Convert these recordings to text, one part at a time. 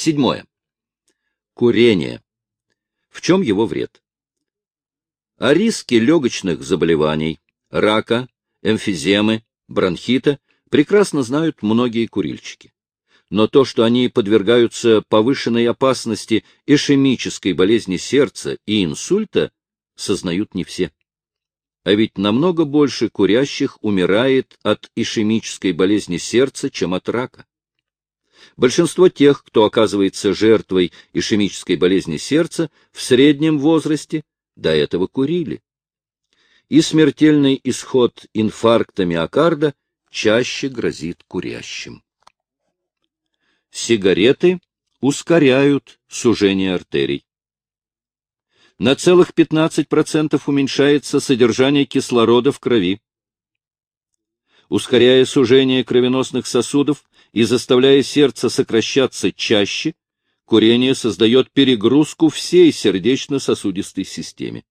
Седьмое. Курение. В чем его вред? О риске легочных заболеваний, рака, эмфиземы, бронхита прекрасно знают многие курильщики. Но то, что они подвергаются повышенной опасности ишемической болезни сердца и инсульта, сознают не все. А ведь намного больше курящих умирает от ишемической болезни сердца, чем от рака. Большинство тех, кто оказывается жертвой ишемической болезни сердца, в среднем возрасте до этого курили. И смертельный исход инфаркта миокарда чаще грозит курящим. Сигареты ускоряют сужение артерий. На целых 15% уменьшается содержание кислорода в крови. Ускоряя сужение кровеносных сосудов и заставляя сердце сокращаться чаще, курение создает перегрузку всей сердечно-сосудистой системе.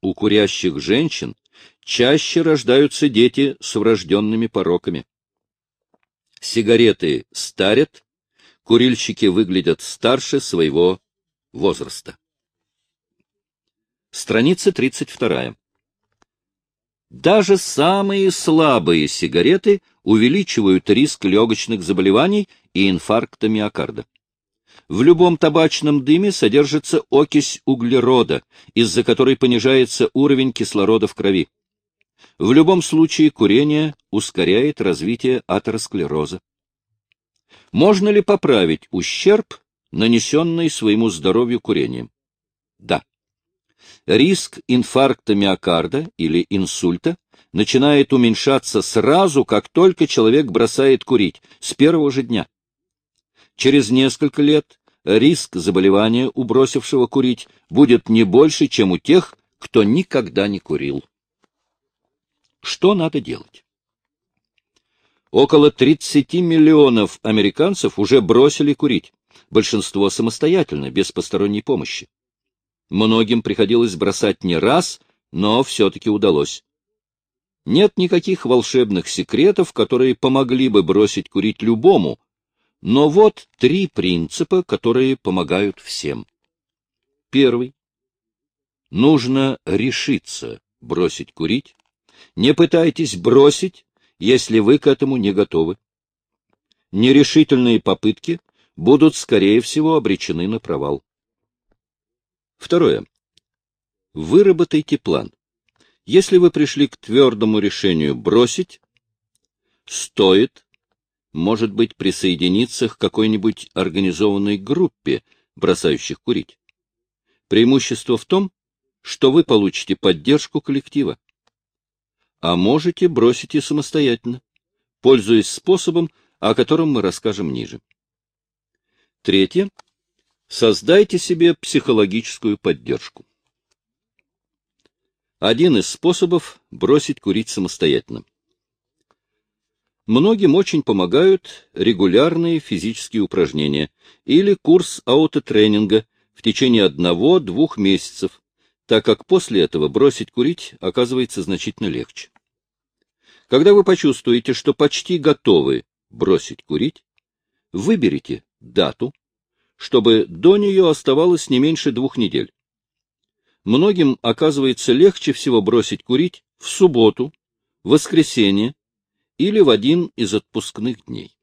У курящих женщин чаще рождаются дети с врожденными пороками. Сигареты старят, курильщики выглядят старше своего возраста. Страница 32. Даже самые слабые сигареты увеличивают риск легочных заболеваний и инфаркта миокарда. В любом табачном дыме содержится окись углерода, из-за которой понижается уровень кислорода в крови. В любом случае курение ускоряет развитие атеросклероза. Можно ли поправить ущерб, нанесенный своему здоровью курением? Да. Риск инфаркта миокарда или инсульта начинает уменьшаться сразу, как только человек бросает курить, с первого же дня. Через несколько лет риск заболевания у бросившего курить будет не больше, чем у тех, кто никогда не курил. Что надо делать? Около 30 миллионов американцев уже бросили курить, большинство самостоятельно, без посторонней помощи. Многим приходилось бросать не раз, но все-таки удалось. Нет никаких волшебных секретов, которые помогли бы бросить курить любому, но вот три принципа, которые помогают всем. Первый. Нужно решиться бросить курить. Не пытайтесь бросить, если вы к этому не готовы. Нерешительные попытки будут, скорее всего, обречены на провал. Второе. Выработайте план. Если вы пришли к твердому решению бросить, стоит, может быть, присоединиться к какой-нибудь организованной группе, бросающих курить. Преимущество в том, что вы получите поддержку коллектива. А можете бросить и самостоятельно, пользуясь способом, о котором мы расскажем ниже. Третье. Создайте себе психологическую поддержку. Один из способов – бросить курить самостоятельно. Многим очень помогают регулярные физические упражнения или курс аутотренинга в течение одного-двух месяцев, так как после этого бросить курить оказывается значительно легче. Когда вы почувствуете, что почти готовы бросить курить, выберите дату, чтобы до нее оставалось не меньше двух недель. Многим оказывается легче всего бросить курить в субботу, воскресенье или в один из отпускных дней.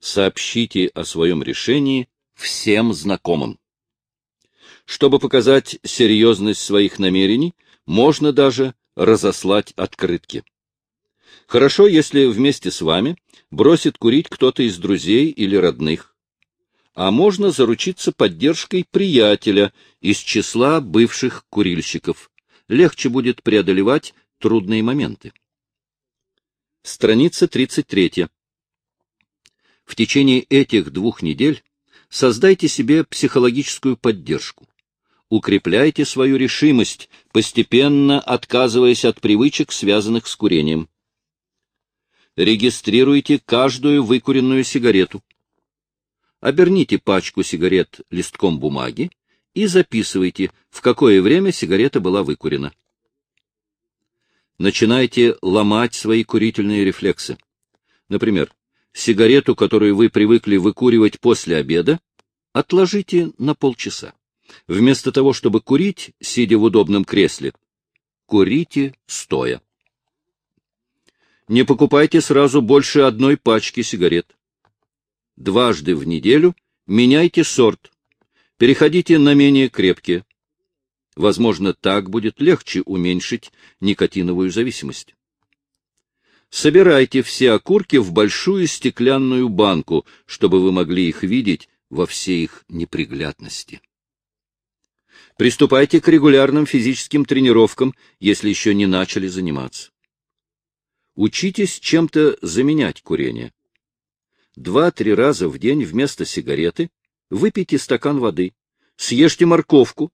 Сообщите о своем решении всем знакомым. Чтобы показать серьезность своих намерений, можно даже разослать открытки. Хорошо, если вместе с вами бросит курить кто-то из друзей или родных а можно заручиться поддержкой приятеля из числа бывших курильщиков. Легче будет преодолевать трудные моменты. Страница 33. В течение этих двух недель создайте себе психологическую поддержку. Укрепляйте свою решимость, постепенно отказываясь от привычек, связанных с курением. Регистрируйте каждую выкуренную сигарету оберните пачку сигарет листком бумаги и записывайте, в какое время сигарета была выкурена. Начинайте ломать свои курительные рефлексы. Например, Сигарету, которую вы привыкли выкуривать после обеда, отложите на полчаса. Вместо того, чтобы курить, сидя в удобном кресле, курите стоя. Не покупайте сразу больше одной пачки сигарет. Дважды в неделю меняйте сорт. Переходите на менее крепкие. Возможно, так будет легче уменьшить никотиновую зависимость. Собирайте все окурки в большую стеклянную банку, чтобы вы могли их видеть во всей их неприглядности. Приступайте к регулярным физическим тренировкам, если еще не начали заниматься. Учитесь чем-то заменять курение. Два-три раза в день вместо сигареты выпейте стакан воды, съешьте морковку,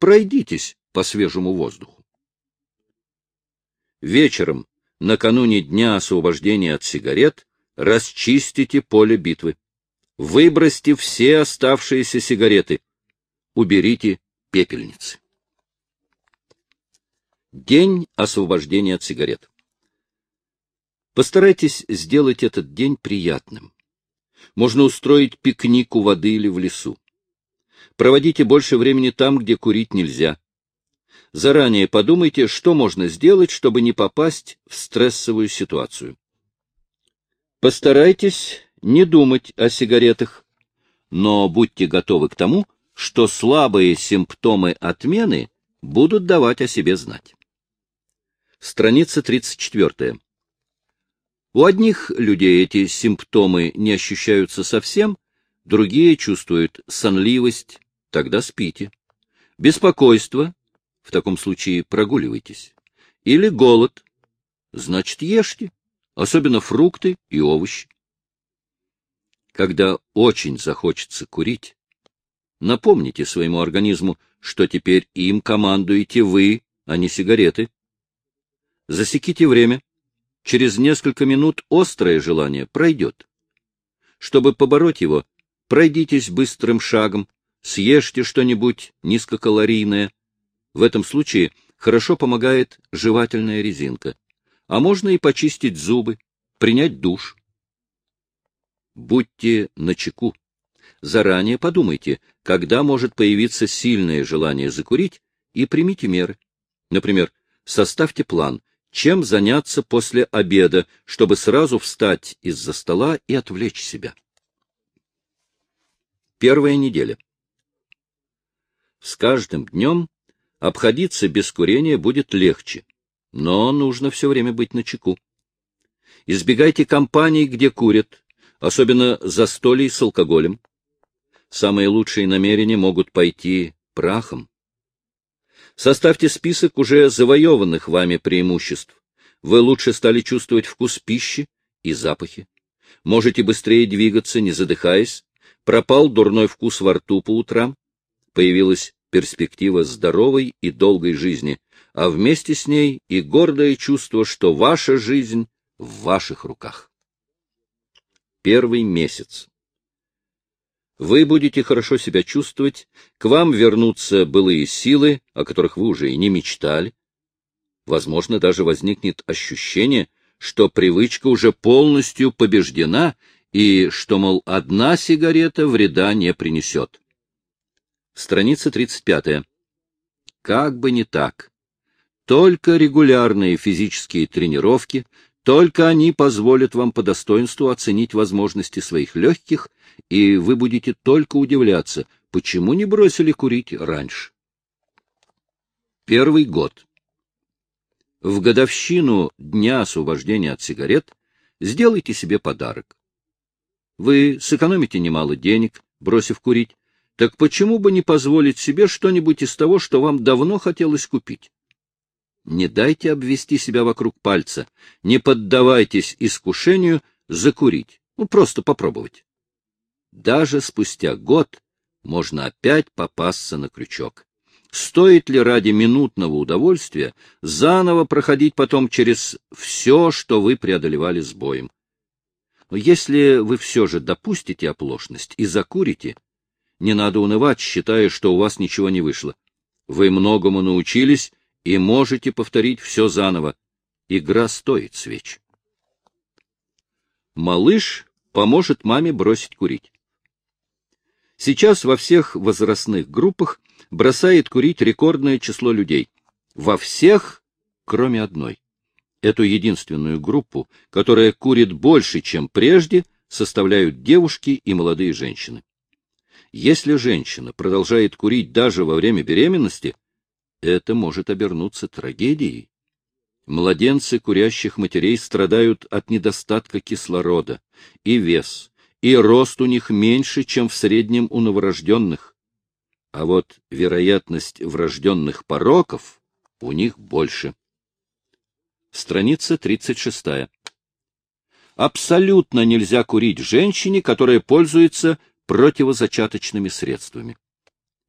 пройдитесь по свежему воздуху. Вечером, накануне дня освобождения от сигарет, расчистите поле битвы. Выбросьте все оставшиеся сигареты. Уберите пепельницы. День освобождения от сигарет. Постарайтесь сделать этот день приятным. Можно устроить пикник у воды или в лесу. Проводите больше времени там, где курить нельзя. Заранее подумайте, что можно сделать, чтобы не попасть в стрессовую ситуацию. Постарайтесь не думать о сигаретах, но будьте готовы к тому, что слабые симптомы отмены будут давать о себе знать. Страница 34. У одних людей эти симптомы не ощущаются совсем, другие чувствуют сонливость, тогда спите. Беспокойство, в таком случае прогуливайтесь. Или голод, значит ешьте, особенно фрукты и овощи. Когда очень захочется курить, напомните своему организму, что теперь им командуете вы, а не сигареты. Засеките время, через несколько минут острое желание пройдет. Чтобы побороть его, пройдитесь быстрым шагом, съешьте что-нибудь низкокалорийное. В этом случае хорошо помогает жевательная резинка. А можно и почистить зубы, принять душ. Будьте начеку. Заранее подумайте, когда может появиться сильное желание закурить, и примите меры. Например, составьте план, чем заняться после обеда, чтобы сразу встать из-за стола и отвлечь себя. Первая неделя. С каждым днем обходиться без курения будет легче, но нужно все время быть начеку. Избегайте компаний, где курят, особенно застолий с алкоголем. Самые лучшие намерения могут пойти прахом. Составьте список уже завоеванных вами преимуществ. Вы лучше стали чувствовать вкус пищи и запахи. Можете быстрее двигаться, не задыхаясь. Пропал дурной вкус во рту по утрам. Появилась перспектива здоровой и долгой жизни, а вместе с ней и гордое чувство, что ваша жизнь в ваших руках. Первый месяц. Вы будете хорошо себя чувствовать, к вам вернутся былые силы, о которых вы уже и не мечтали. Возможно, даже возникнет ощущение, что привычка уже полностью побеждена и что, мол, одна сигарета вреда не принесет. Страница 35. Как бы не так. Только регулярные физические тренировки, только они позволят вам по достоинству оценить возможности своих легких и вы будете только удивляться, почему не бросили курить раньше. Первый год. В годовщину Дня освобождения от сигарет сделайте себе подарок. Вы сэкономите немало денег, бросив курить, так почему бы не позволить себе что-нибудь из того, что вам давно хотелось купить? Не дайте обвести себя вокруг пальца, не поддавайтесь искушению закурить, ну просто попробовать даже спустя год можно опять попасться на крючок. Стоит ли ради минутного удовольствия заново проходить потом через все, что вы преодолевали с боем? Но если вы все же допустите оплошность и закурите, не надо унывать, считая, что у вас ничего не вышло. Вы многому научились и можете повторить все заново. Игра стоит свеч. Малыш поможет маме бросить курить. Сейчас во всех возрастных группах бросает курить рекордное число людей. Во всех, кроме одной. Эту единственную группу, которая курит больше, чем прежде, составляют девушки и молодые женщины. Если женщина продолжает курить даже во время беременности, это может обернуться трагедией. Младенцы курящих матерей страдают от недостатка кислорода, и вес, и рост у них меньше, чем в среднем у новорожденных. А вот вероятность врожденных пороков у них больше. Страница 36. Абсолютно нельзя курить женщине, которая пользуется противозачаточными средствами.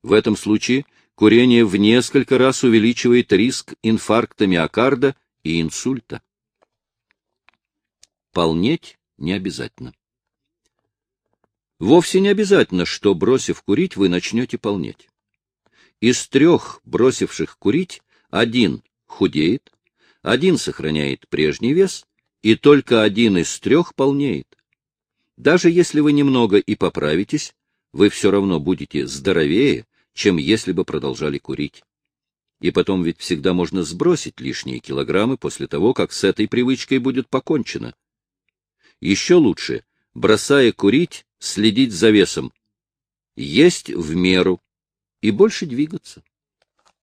В этом случае курение в несколько раз увеличивает риск инфаркта миокарда и инсульта. Полнеть не обязательно. Вовсе не обязательно, что, бросив курить, вы начнете полнеть. Из трех бросивших курить один худеет, один сохраняет прежний вес, и только один из трех полнеет. Даже если вы немного и поправитесь, вы все равно будете здоровее, чем если бы продолжали курить. И потом ведь всегда можно сбросить лишние килограммы после того, как с этой привычкой будет покончено. Еще лучше, бросая курить, следить за весом, есть в меру и больше двигаться.